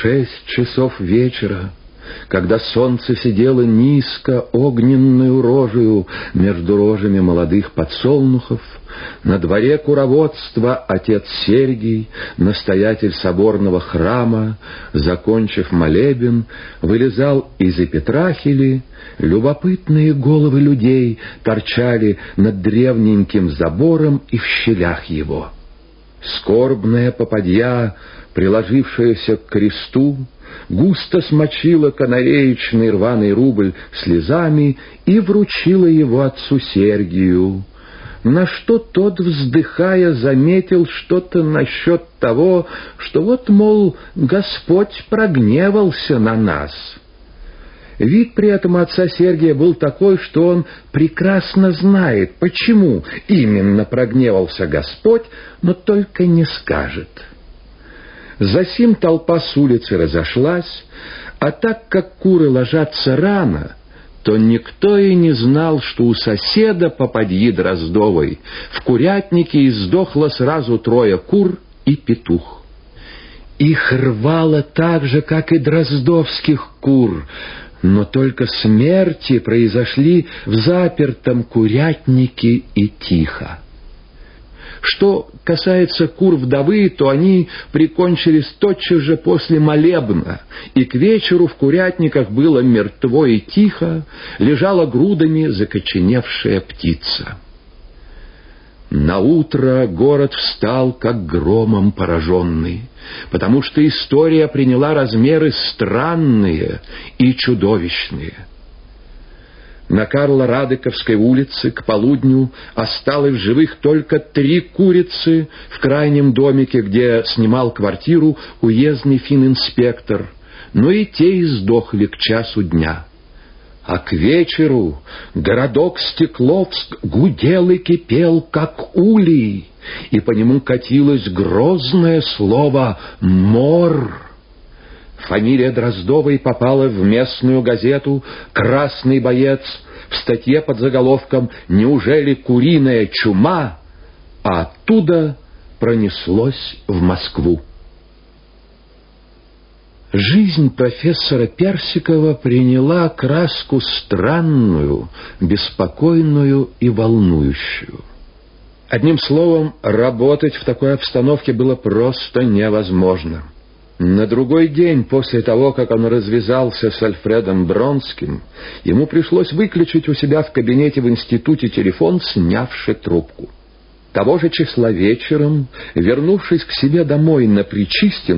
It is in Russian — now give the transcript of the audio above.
шесть часов вечера, когда солнце сидело низко огненную рожею между рожами молодых подсолнухов, на дворе куроводства отец Сергий, настоятель соборного храма, закончив молебен, вылезал из эпитрахили, любопытные головы людей торчали над древненьким забором и в щелях его. Скорбная попадья, приложившаяся к кресту, густо смочила канареечный рваный рубль слезами и вручила его отцу Сергию, на что тот, вздыхая, заметил что-то насчет того, что вот, мол, Господь прогневался на нас. Вид при этом отца Сергия был такой, что он прекрасно знает, почему именно прогневался Господь, но только не скажет. Засим толпа с улицы разошлась, а так как куры ложатся рано, то никто и не знал, что у соседа попадьи Дроздовой в курятнике издохло сразу трое кур и петух. Их рвало так же, как и дроздовских кур, но только смерти произошли в запертом курятнике и тихо. Что касается кур вдовы, то они прикончились тотчас же после молебна, и к вечеру в курятниках было мертво и тихо, лежала грудами закоченевшая птица. На утро город встал, как громом пораженный, потому что история приняла размеры странные и чудовищные — на Карла-Радыковской улице к полудню осталось в живых только три курицы в крайнем домике, где снимал квартиру уездный фининспектор, но и те издохли к часу дня. А к вечеру городок Стекловск гудел и кипел, как улей, и по нему катилось грозное слово «мор». Фамилия Дроздовой попала в местную газету «Красный боец» в статье под заголовком «Неужели куриная чума?» а оттуда пронеслось в Москву. Жизнь профессора Персикова приняла краску странную, беспокойную и волнующую. Одним словом, работать в такой обстановке было просто невозможно. На другой день после того, как он развязался с Альфредом Бронским, ему пришлось выключить у себя в кабинете в институте телефон, снявший трубку. Того же числа вечером, вернувшись к себе домой на Причистин,